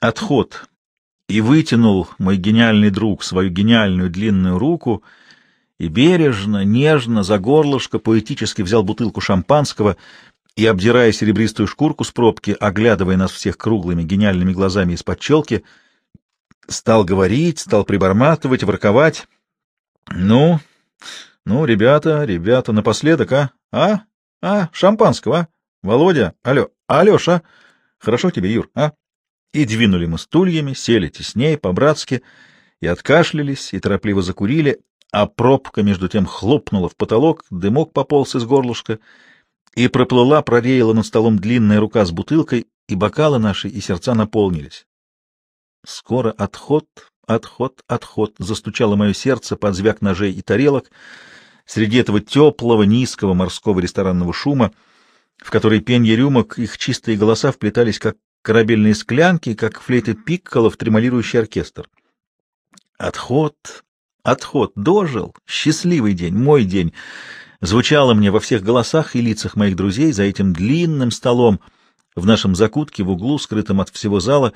отход, и вытянул мой гениальный друг свою гениальную длинную руку и бережно, нежно, за горлышко поэтически взял бутылку шампанского и, обдирая серебристую шкурку с пробки, оглядывая нас всех круглыми гениальными глазами из-под челки, стал говорить, стал приборматывать, ворковать. Ну, ну, ребята, ребята, напоследок, а? А? А? Шампанского, а? Володя? Алло, Алеша? Хорошо тебе, Юр, а? И двинули мы стульями, сели тесней, по-братски, и откашлялись, и торопливо закурили, а пробка между тем хлопнула в потолок, дымок пополз из горлышка, и проплыла, прореяла над столом длинная рука с бутылкой, и бокалы наши, и сердца наполнились. Скоро отход, отход, отход, застучало мое сердце под звяк ножей и тарелок, среди этого теплого, низкого морского ресторанного шума, в который пенье рюмок, их чистые голоса вплетались, как корабельные склянки, как флейты пикколо в тремолирующий оркестр. Отход, отход, дожил, счастливый день, мой день, звучало мне во всех голосах и лицах моих друзей за этим длинным столом в нашем закутке в углу, скрытом от всего зала,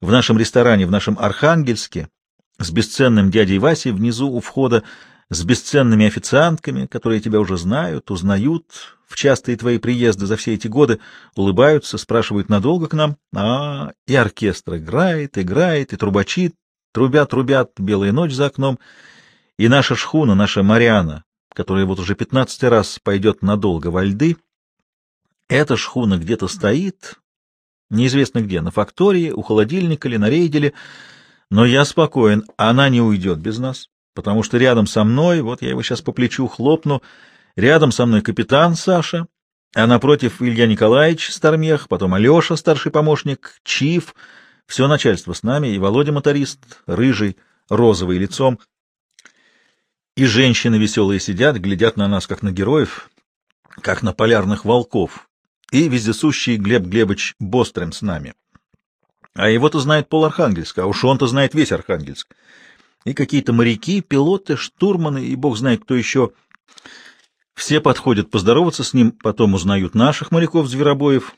в нашем ресторане, в нашем Архангельске, с бесценным дядей Васей внизу у входа, с бесценными официантками, которые тебя уже знают, узнают в частые твои приезды за все эти годы, улыбаются, спрашивают надолго к нам, а и оркестр играет, играет, и трубачи трубят, трубят, белая ночь за окном, и наша шхуна, наша Мариана, которая вот уже пятнадцатый раз пойдет надолго во льды, эта шхуна где-то стоит, неизвестно где, на фактории, у холодильника или на рейделе, но я спокоен, она не уйдет без нас потому что рядом со мной, вот я его сейчас по плечу хлопну, рядом со мной капитан Саша, а напротив Илья Николаевич Стармех, потом Алеша, старший помощник, Чиф, все начальство с нами, и Володя моторист, рыжий, розовый лицом. И женщины веселые сидят, глядят на нас, как на героев, как на полярных волков. И вездесущий Глеб Глебович Бострем с нами. А его-то знает пол Архангельска, а уж он-то знает весь Архангельск и какие-то моряки, пилоты, штурманы и бог знает кто еще. Все подходят поздороваться с ним, потом узнают наших моряков-зверобоев.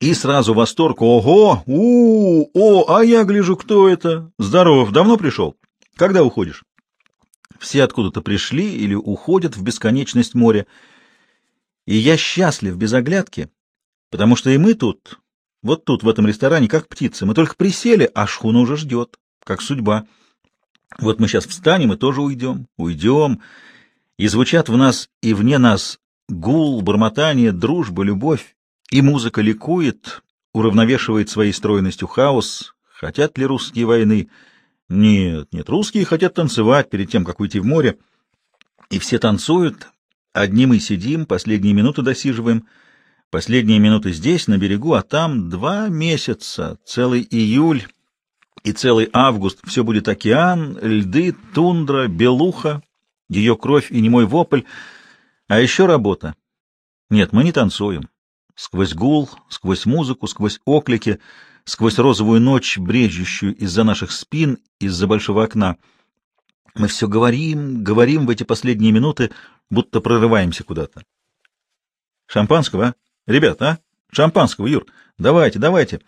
И сразу восторг. Ого! у, О! А я гляжу, кто это? Здоров! Давно пришел? Когда уходишь? Все откуда-то пришли или уходят в бесконечность моря. И я счастлив без оглядки, потому что и мы тут, вот тут, в этом ресторане, как птицы. Мы только присели, а шхуна уже ждет, как судьба. Вот мы сейчас встанем и тоже уйдем, уйдем, и звучат в нас и вне нас гул, бормотание, дружба, любовь, и музыка ликует, уравновешивает своей стройностью хаос. Хотят ли русские войны? Нет, нет, русские хотят танцевать перед тем, как уйти в море. И все танцуют, одни мы сидим, последние минуты досиживаем, последние минуты здесь, на берегу, а там два месяца, целый июль, и целый август все будет океан, льды, тундра, белуха, ее кровь и немой вопль, а еще работа. Нет, мы не танцуем. Сквозь гул, сквозь музыку, сквозь оклики, сквозь розовую ночь, брежущую из-за наших спин, из-за большого окна. Мы все говорим, говорим в эти последние минуты, будто прорываемся куда-то. Шампанского, а? Ребята, а? Шампанского, Юр. Давайте, давайте.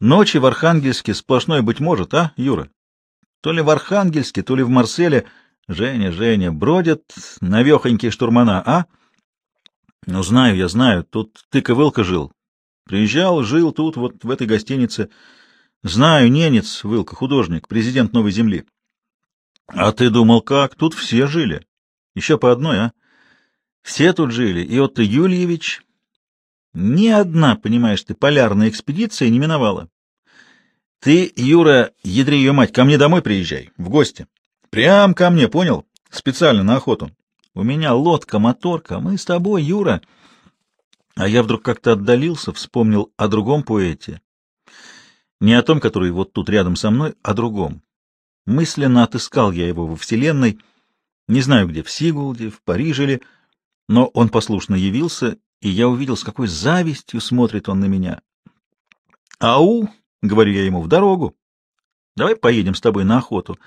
Ночи в Архангельске сплошной, быть может, а, Юра? То ли в Архангельске, то ли в Марселе. Женя, Женя, бродят навехонькие штурмана, а? Ну, знаю я, знаю, тут ты Вылка жил. Приезжал, жил тут, вот в этой гостинице. Знаю, ненец Вылка, художник, президент Новой Земли. А ты думал, как? Тут все жили. Еще по одной, а? Все тут жили. И Отто Юльевич, ни одна, понимаешь ты, полярная экспедиция не миновала. Ты, Юра, ядри ее мать, ко мне домой приезжай, в гости. Прям ко мне, понял? Специально на охоту. У меня лодка-моторка, мы с тобой, Юра. А я вдруг как-то отдалился, вспомнил о другом поэте. Не о том, который вот тут рядом со мной, о другом. Мысленно отыскал я его во Вселенной, не знаю где, в Сигулде, в Париже ли, но он послушно явился, и я увидел, с какой завистью смотрит он на меня. «Ау!» — говорю я ему, — «в дорогу. Давай поедем с тобой на охоту.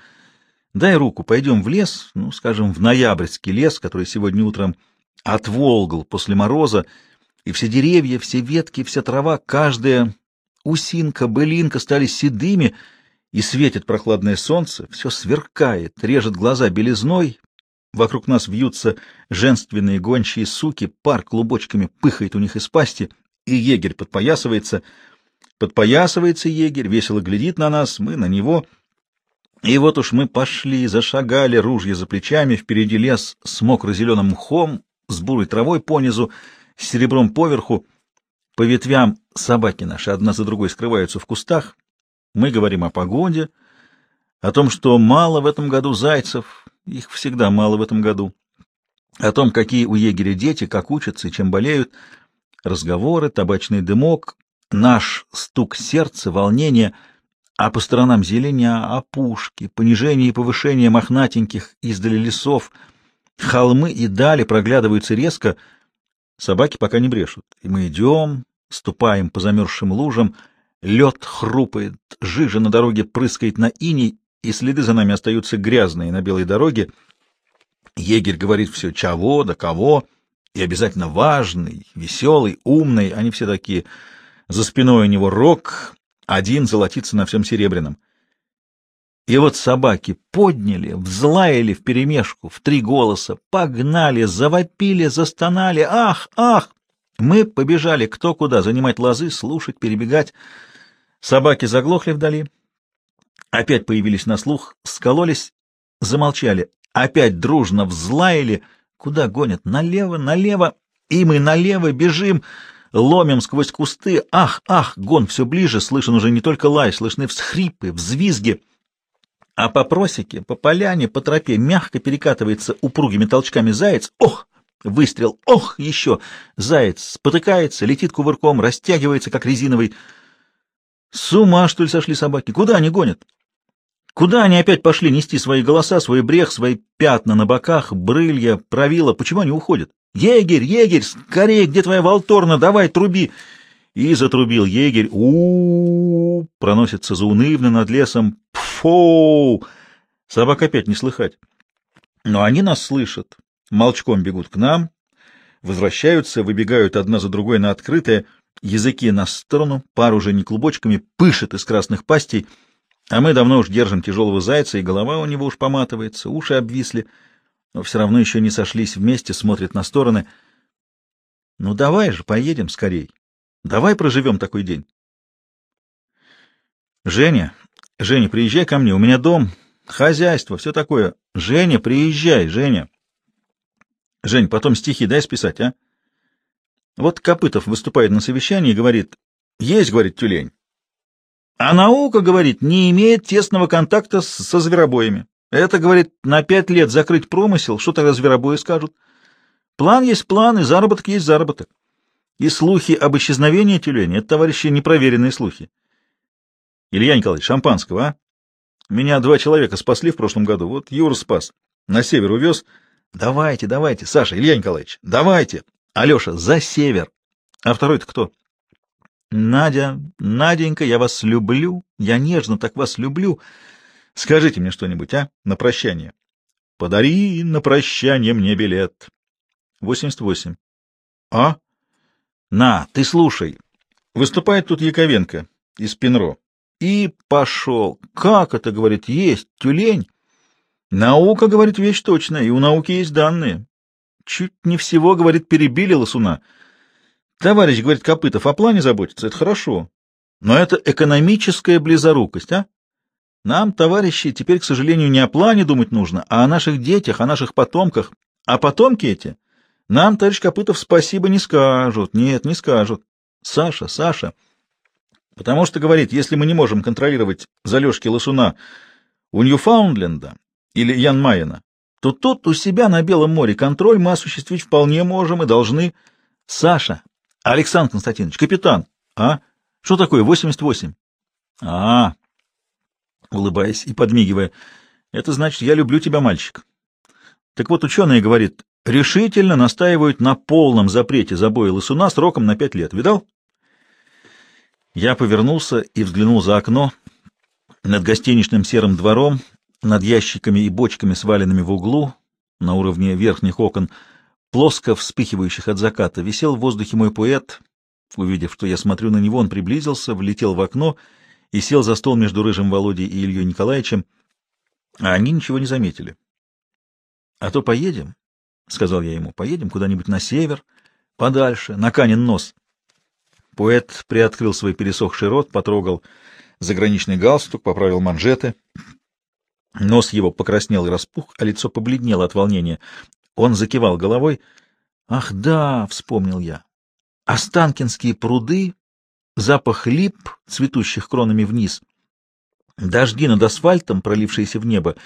Дай руку, пойдем в лес, ну, скажем, в ноябрьский лес, который сегодня утром отволгал после мороза, и все деревья, все ветки, вся трава, каждая усинка, былинка стали седыми, и светит прохладное солнце, все сверкает, режет глаза белизной, вокруг нас вьются женственные гончие суки, пар клубочками пыхает у них из пасти, и егерь подпоясывается. Подпоясывается егерь, весело глядит на нас, мы на него. И вот уж мы пошли, зашагали, ружья за плечами, впереди лес с мокро-зеленым мхом, с бурой травой понизу, с серебром поверху. По ветвям собаки наши одна за другой скрываются в кустах. Мы говорим о погоде, о том, что мало в этом году зайцев, их всегда мало в этом году, о том, какие у егеря дети, как учатся и чем болеют, разговоры, табачный дымок, наш стук сердца, волнение, а по сторонам зеленя, опушки, понижение и повышение мохнатеньких издали лесов, холмы и дали проглядываются резко, собаки пока не брешут, и мы идем, ступаем по замерзшим лужам, лед хрупает, жижа на дороге прыскает на иней, и следы за нами остаются грязные на белой дороге. Егерь говорит все «чего» да «кого», и обязательно важный, веселый, умный, они все такие. За спиной у него рог, один золотится на всем серебряном. И вот собаки подняли, взлаяли вперемешку, в три голоса, погнали, завопили, застонали. Ах, ах! Мы побежали кто куда, занимать лозы, слушать, перебегать. Собаки заглохли вдали, опять появились на слух, скололись, замолчали, опять дружно взлаяли. Куда гонят? Налево, налево. И мы налево бежим, ломим сквозь кусты. Ах, ах, гон все ближе, слышен уже не только лай, слышны всхрипы, взвизги. А по просеке, по поляне, по тропе мягко перекатывается упругими толчками заяц. Ох! Выстрел! Ох! Еще! Заяц спотыкается, летит кувырком, растягивается, как резиновый. С ума, что ли, сошли собаки? Куда они гонят? Куда они опять пошли нести свои голоса, свой брех, свои пятна на боках, брылья, правила? Почему они уходят? Егерь, егерь, скорее, где твоя волторна? Давай, труби! И затрубил егерь. у, проносится заунывно над лесом. Пфоу! Собак опять не слыхать. Но они нас слышат. Молчком бегут к нам, возвращаются, выбегают одна за другой на открытое, языки на сторону, пару уже не клубочками, пышет из красных пастей — а мы давно уж держим тяжелого зайца, и голова у него уж поматывается, уши обвисли, но все равно еще не сошлись вместе, смотрят на стороны. Ну давай же, поедем скорей. Давай проживем такой день. Женя, Женя, приезжай ко мне, у меня дом, хозяйство, все такое. Женя, приезжай, Женя. Жень, потом стихи дай списать, а? Вот Копытов выступает на совещании и говорит, есть, говорит, тюлень. А наука, говорит, не имеет тесного контакта с, со зверобоями. Это, говорит, на пять лет закрыть промысел, что тогда зверобои скажут? План есть план, и заработок есть заработок. И слухи об исчезновении тюленя — это, товарищи, непроверенные слухи. Илья Николаевич, шампанского, а? Меня два человека спасли в прошлом году. Вот Юра спас. На север увез. Давайте, давайте, Саша, Илья Николаевич, давайте. Алеша, за север. А второй-то кто? Надя, Наденька, я вас люблю, я нежно так вас люблю. Скажите мне что-нибудь, а, на прощание. Подари на прощание мне билет. 88. А? На, ты слушай. Выступает тут Яковенко из Пинро. И пошел. Как это, говорит, есть тюлень? Наука, говорит, вещь точная, и у науки есть данные. Чуть не всего, говорит, перебили лосуна. Товарищ, говорит Копытов, о плане заботиться — это хорошо. Но это экономическая близорукость, а? Нам, товарищи, теперь, к сожалению, не о плане думать нужно, а о наших детях, о наших потомках. А потомки эти нам, товарищ Копытов, спасибо не скажут. Нет, не скажут. Саша, Саша. Потому что, говорит, если мы не можем контролировать залежки лосуна у Ньюфаундленда или Ян Майена, то тут у себя на Белом море контроль мы осуществить вполне можем и должны. Саша, Александр Константинович, капитан. А? Что такое 88? А, улыбаясь и подмигивая. Это значит, я люблю тебя, мальчик. Так вот, ученые, говорит, решительно настаивают на полном запрете забоя лысуна сроком на пять лет. Видал? Я повернулся и взглянул за окно. Над гостиничным серым двором, над ящиками и бочками, сваленными в углу, на уровне верхних окон, плоско вспыхивающих от заката, висел в воздухе мой поэт, Увидев, что я смотрю на него, он приблизился, влетел в окно и сел за стол между Рыжим Володей и Ильей Николаевичем, а они ничего не заметили. — А то поедем, — сказал я ему, — поедем куда-нибудь на север, подальше, на Канин нос. Поэт приоткрыл свой пересохший рот, потрогал заграничный галстук, поправил манжеты. Нос его покраснел и распух, а лицо побледнело от волнения. Он закивал головой. «Ах да!» — вспомнил я. «Останкинские пруды, запах лип, цветущих кронами вниз, дожди над асфальтом, пролившиеся в небо,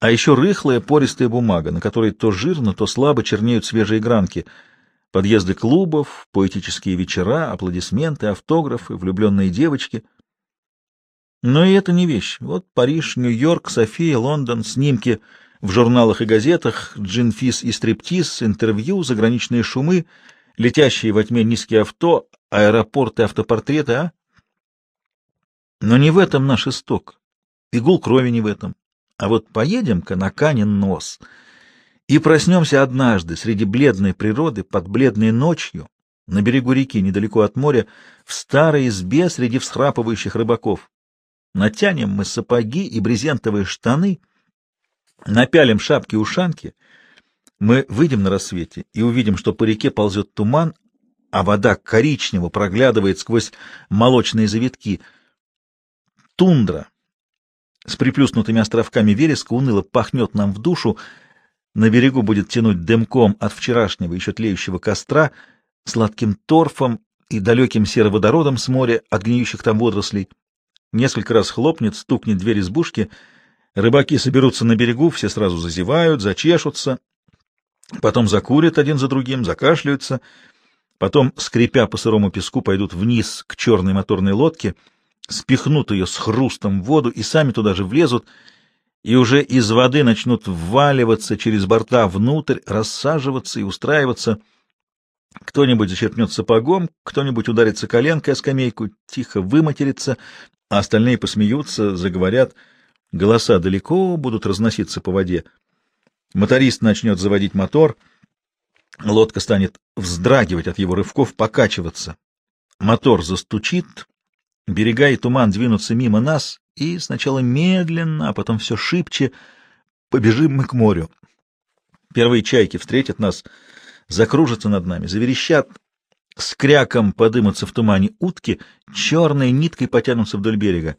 а еще рыхлая пористая бумага, на которой то жирно, то слабо чернеют свежие гранки, подъезды клубов, поэтические вечера, аплодисменты, автографы, влюбленные девочки — но и это не вещь. Вот Париж, Нью-Йорк, София, Лондон, снимки в журналах и газетах, джинфис и стриптиз, интервью, заграничные шумы, летящие во тьме низкие авто, аэропорты, автопортреты, а? Но не в этом наш исток. Игул крови не в этом. А вот поедем-ка на Канин нос и проснемся однажды среди бледной природы, под бледной ночью, на берегу реки, недалеко от моря, в старой избе среди всхрапывающих рыбаков. Натянем мы сапоги и брезентовые штаны, напялим шапки-ушанки. Мы выйдем на рассвете и увидим, что по реке ползет туман, а вода коричнево проглядывает сквозь молочные завитки. Тундра с приплюснутыми островками вереска уныло пахнет нам в душу, на берегу будет тянуть дымком от вчерашнего еще тлеющего костра, сладким торфом и далеким сероводородом с моря от гниющих там водорослей. Несколько раз хлопнет, стукнет дверь избушки. Рыбаки соберутся на берегу, все сразу зазевают, зачешутся. Потом закурят один за другим, закашляются. Потом, скрипя по сырому песку, пойдут вниз к черной моторной лодке, спихнут ее с хрустом в воду и сами туда же влезут, и уже из воды начнут вваливаться через борта внутрь, рассаживаться и устраиваться — кто-нибудь зачерпнет сапогом, кто-нибудь ударится коленкой о скамейку, тихо выматерится, а остальные посмеются, заговорят. Голоса далеко будут разноситься по воде. Моторист начнет заводить мотор, лодка станет вздрагивать от его рывков, покачиваться. Мотор застучит, берега и туман двинутся мимо нас, и сначала медленно, а потом все шибче побежим мы к морю. Первые чайки встретят нас, закружатся над нами, заверещат, с кряком подымутся в тумане утки, черной ниткой потянутся вдоль берега.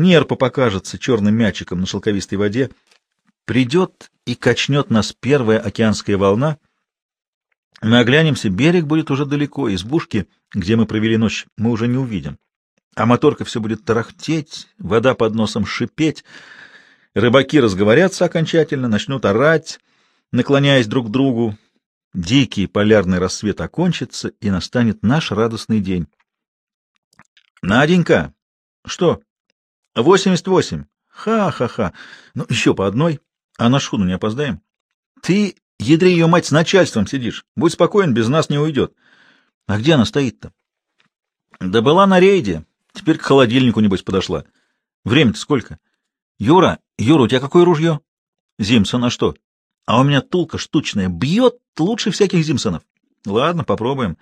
Нерпа покажется черным мячиком на шелковистой воде. Придет и качнет нас первая океанская волна. Мы оглянемся, берег будет уже далеко, избушки, где мы провели ночь, мы уже не увидим. А моторка все будет тарахтеть, вода под носом шипеть. Рыбаки разговорятся окончательно, начнут орать, наклоняясь друг к другу, Дикий полярный рассвет окончится, и настанет наш радостный день. Наденька! Что? Восемьдесят восемь. Ха-ха-ха. Ну, еще по одной. А на шхуну не опоздаем? Ты, ядри ее мать, с начальством сидишь. Будь спокоен, без нас не уйдет. А где она стоит-то? Да была на рейде. Теперь к холодильнику, небось, подошла. Время-то сколько? Юра, Юра, у тебя какое ружье? Зимсон, а что? А у меня тулка штучная, бьет лучше всяких Зимсонов. Ладно, попробуем.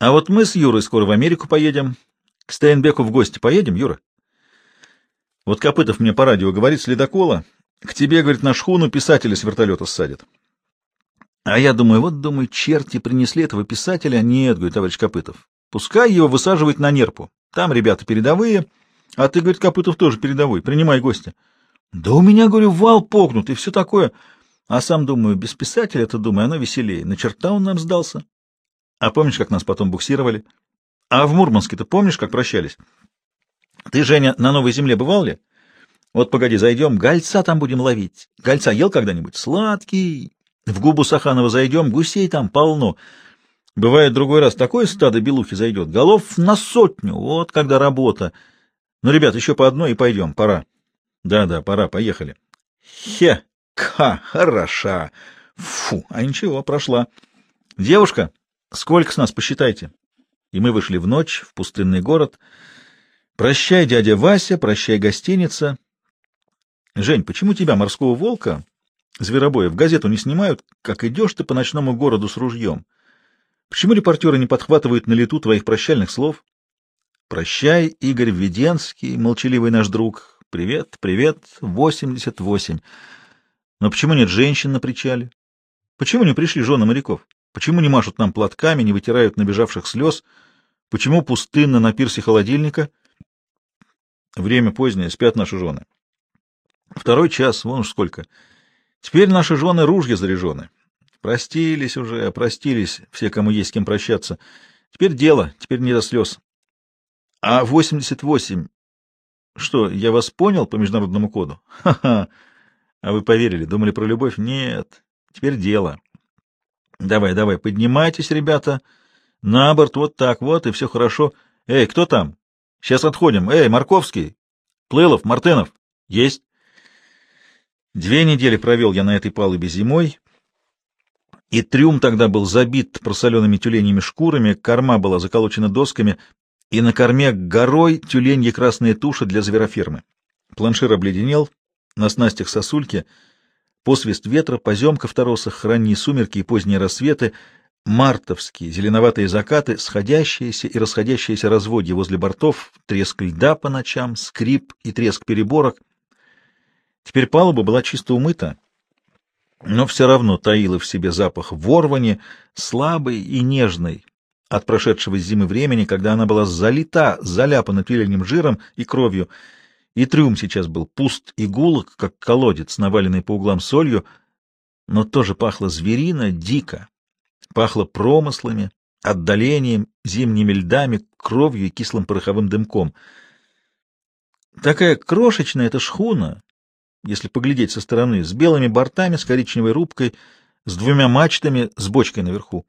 А вот мы с Юрой скоро в Америку поедем. К Стейнбеку в гости поедем, Юра? Вот Копытов мне по радио говорит с ледокола. К тебе, говорит, на шхуну писателя с вертолета ссадят. А я думаю, вот, думаю, черти принесли этого писателя. Нет, говорит товарищ Копытов. Пускай его высаживают на нерпу. Там ребята передовые, а ты, говорит, Копытов тоже передовой. Принимай гостя. Да у меня, говорю, вал погнут и все такое. А сам думаю, без писателя-то, думаю, оно веселее. На черта он нам сдался. А помнишь, как нас потом буксировали? А в Мурманске-то помнишь, как прощались? Ты, Женя, на Новой Земле бывал ли? Вот погоди, зайдем, гольца там будем ловить. Гольца ел когда-нибудь? Сладкий. В губу Саханова зайдем, гусей там полно. Бывает, другой раз такое стадо белухи зайдет, голов на сотню. Вот когда работа. Ну, ребят, еще по одной и пойдем, пора. Да-да, пора, поехали. Хе! Ка, хороша. Фу, а ничего, прошла. Девушка, сколько с нас, посчитайте. И мы вышли в ночь, в пустынный город. Прощай, дядя Вася, прощай, гостиница. Жень, почему тебя, морского волка, зверобоя, в газету не снимают, как идешь ты по ночному городу с ружьем? Почему репортеры не подхватывают на лету твоих прощальных слов? Прощай, Игорь Введенский, молчаливый наш друг. Привет, привет, 88. Но почему нет женщин на причале? Почему не пришли жены моряков? Почему не машут нам платками, не вытирают набежавших слез? Почему пустынно на пирсе холодильника? Время позднее, спят наши жены. Второй час, вон уж сколько. Теперь наши жены ружья заряжены. Простились уже, простились все, кому есть с кем прощаться. Теперь дело, теперь не до слез. А 88... Что, я вас понял по международному коду? Ха-ха! А вы поверили, думали про любовь? Нет, теперь дело. Давай, давай, поднимайтесь, ребята. На борт, вот так вот, и все хорошо. Эй, кто там? Сейчас отходим. Эй, Марковский! Плылов, Мартынов! Есть! Две недели провел я на этой палубе зимой, и трюм тогда был забит просоленными тюленями шкурами, корма была заколочена досками, и на корме горой тюленьи красные туши для зверофермы. Планшир обледенел, на снастях сосульки, посвист ветра, поземка в торосах, ранние сумерки и поздние рассветы, мартовские зеленоватые закаты, сходящиеся и расходящиеся разводья возле бортов, треск льда по ночам, скрип и треск переборок — Теперь палуба была чисто умыта, но все равно таила в себе запах ворвани, слабый и нежный от прошедшего зимы времени, когда она была залита, заляпана тюленем жиром и кровью, и трюм сейчас был пуст и гулок, как колодец, наваленный по углам солью, но тоже пахло зверино, дико, пахло промыслами, отдалением, зимними льдами, кровью и кислым пороховым дымком. Такая крошечная эта шхуна, если поглядеть со стороны, с белыми бортами, с коричневой рубкой, с двумя мачтами, с бочкой наверху.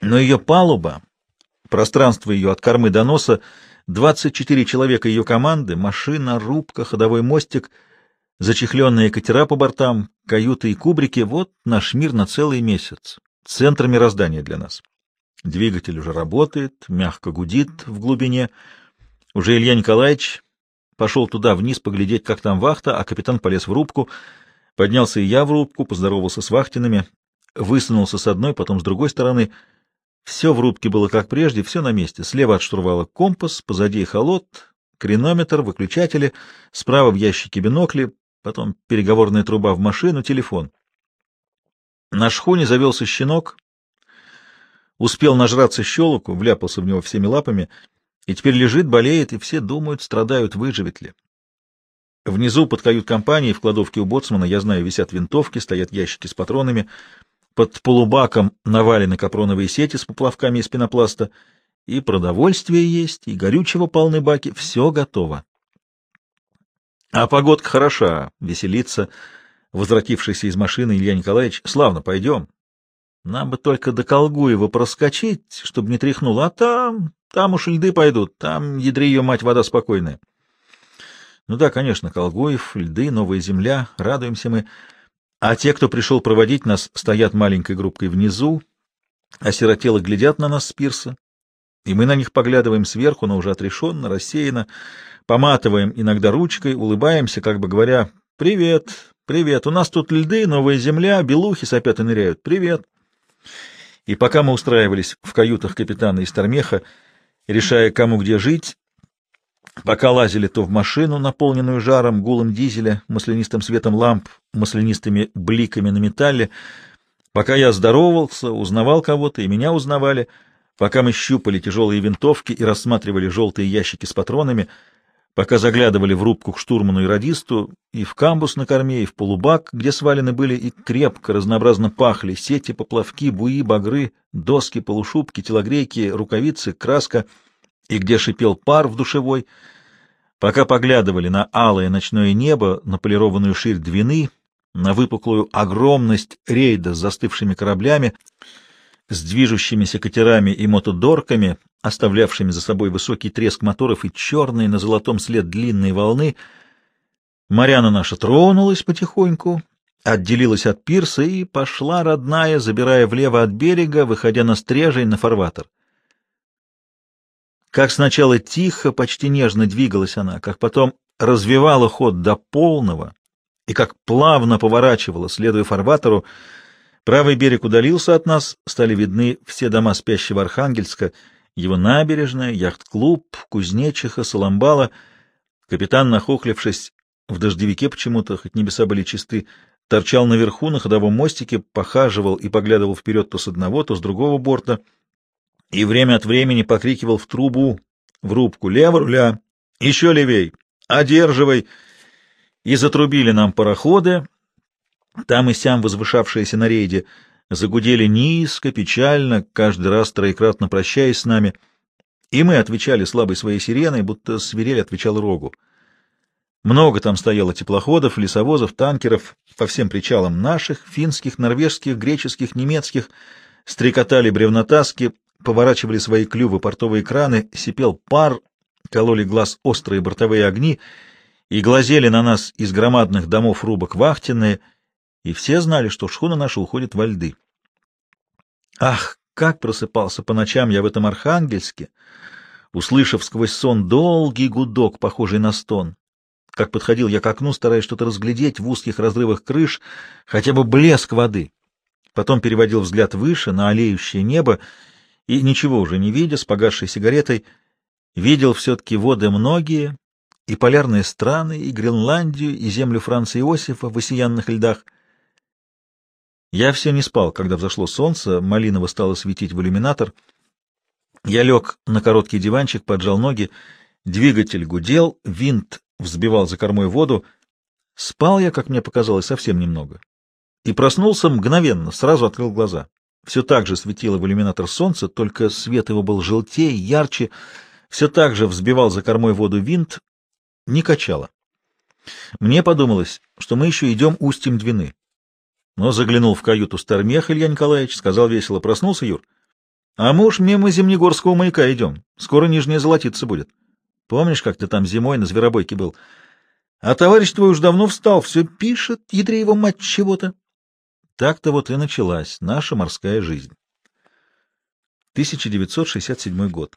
Но ее палуба, пространство ее от кормы до носа, 24 человека ее команды, машина, рубка, ходовой мостик, зачехленные катера по бортам, каюты и кубрики — вот наш мир на целый месяц, центр мироздания для нас. Двигатель уже работает, мягко гудит в глубине. Уже Илья Николаевич Пошел туда вниз поглядеть, как там вахта, а капитан полез в рубку. Поднялся и я в рубку, поздоровался с вахтинами, высунулся с одной, потом с другой стороны. Все в рубке было как прежде, все на месте. Слева от штурвала компас, позади холод, кренометр, выключатели, справа в ящике бинокли, потом переговорная труба в машину, телефон. На шхуне завелся щенок, успел нажраться щелоку, вляпался в него всеми лапами — и теперь лежит, болеет, и все думают, страдают, выживет ли. Внизу под кают-компанией в кладовке у боцмана, я знаю, висят винтовки, стоят ящики с патронами. Под полубаком навалены капроновые сети с поплавками из пенопласта. И продовольствие есть, и горючего полны баки. Все готово. А погодка хороша, веселится. Возвратившийся из машины Илья Николаевич. Славно, пойдем. Нам бы только до Колгуева проскочить, чтобы не тряхнуло, а там там уж льды пойдут, там, ядри ее мать, вода спокойная. Ну да, конечно, Колгоев, льды, новая земля, радуемся мы. А те, кто пришел проводить нас, стоят маленькой группкой внизу, осиротело глядят на нас с пирса, и мы на них поглядываем сверху, но уже отрешенно, рассеянно, поматываем иногда ручкой, улыбаемся, как бы говоря, «Привет, привет, у нас тут льды, новая земля, белухи сопят и ныряют, привет». И пока мы устраивались в каютах капитана из Тормеха, решая, кому где жить, пока лазили то в машину, наполненную жаром, гулом дизеля, маслянистым светом ламп, маслянистыми бликами на металле, пока я здоровался, узнавал кого-то, и меня узнавали, пока мы щупали тяжелые винтовки и рассматривали желтые ящики с патронами, пока заглядывали в рубку к штурману и радисту, и в камбус на корме, и в полубак, где свалены были, и крепко, разнообразно пахли сети, поплавки, буи, багры, доски, полушубки, телогрейки, рукавицы, краска, и где шипел пар в душевой, пока поглядывали на алое ночное небо, на полированную ширь двины, на выпуклую огромность рейда с застывшими кораблями, с движущимися катерами и мотодорками, оставлявшими за собой высокий треск моторов и черные на золотом след длинные волны, Марьяна наша тронулась потихоньку, отделилась от пирса и пошла родная, забирая влево от берега, выходя на стрежень на фарватер. Как сначала тихо, почти нежно двигалась она, как потом развивала ход до полного и как плавно поворачивала, следуя фарватеру, Правый берег удалился от нас, стали видны все дома спящего Архангельска, его набережная, яхт-клуб, кузнечиха, Соломбала. Капитан, нахохлившись, в дождевике почему-то, хоть небеса были чисты, торчал наверху на ходовом мостике, похаживал и поглядывал вперед то с одного, то с другого борта, и время от времени покрикивал в трубу, в рубку «Лево руля! Еще левей! Одерживай!» И затрубили нам пароходы, там и сям возвышавшиеся на рейде загудели низко, печально, каждый раз троекратно прощаясь с нами, и мы отвечали слабой своей сиреной, будто свирель отвечал рогу. Много там стояло теплоходов, лесовозов, танкеров по всем причалам наших, финских, норвежских, греческих, немецких, стрекотали бревнотаски, поворачивали свои клювы портовые краны, сипел пар, кололи глаз острые бортовые огни и глазели на нас из громадных домов рубок вахтенные, и все знали, что шхуна наша уходит во льды. Ах, как просыпался по ночам я в этом Архангельске, услышав сквозь сон долгий гудок, похожий на стон как подходил я к окну, стараясь что-то разглядеть в узких разрывах крыш, хотя бы блеск воды. Потом переводил взгляд выше, на олеющее небо, и, ничего уже не видя, с погасшей сигаретой, видел все-таки воды многие, и полярные страны, и Гренландию, и землю Франца Иосифа в осиянных льдах. Я все не спал, когда взошло солнце, малиново стало светить в иллюминатор. Я лег на короткий диванчик, поджал ноги, двигатель гудел, винт взбивал за кормой воду. Спал я, как мне показалось, совсем немного. И проснулся мгновенно, сразу открыл глаза. Все так же светило в иллюминатор солнца, только свет его был желтее, ярче. Все так же взбивал за кормой воду винт, не качало. Мне подумалось, что мы еще идем устьем Двины. Но заглянул в каюту Стармех Илья Николаевич, сказал весело, проснулся Юр. А мы уж мимо Зимнегорского маяка идем, скоро Нижняя золотиться будет. Помнишь, как ты там зимой на зверобойке был? А товарищ твой уж давно встал, все пишет, ядри его мать чего-то. Так-то вот и началась наша морская жизнь. 1967 год.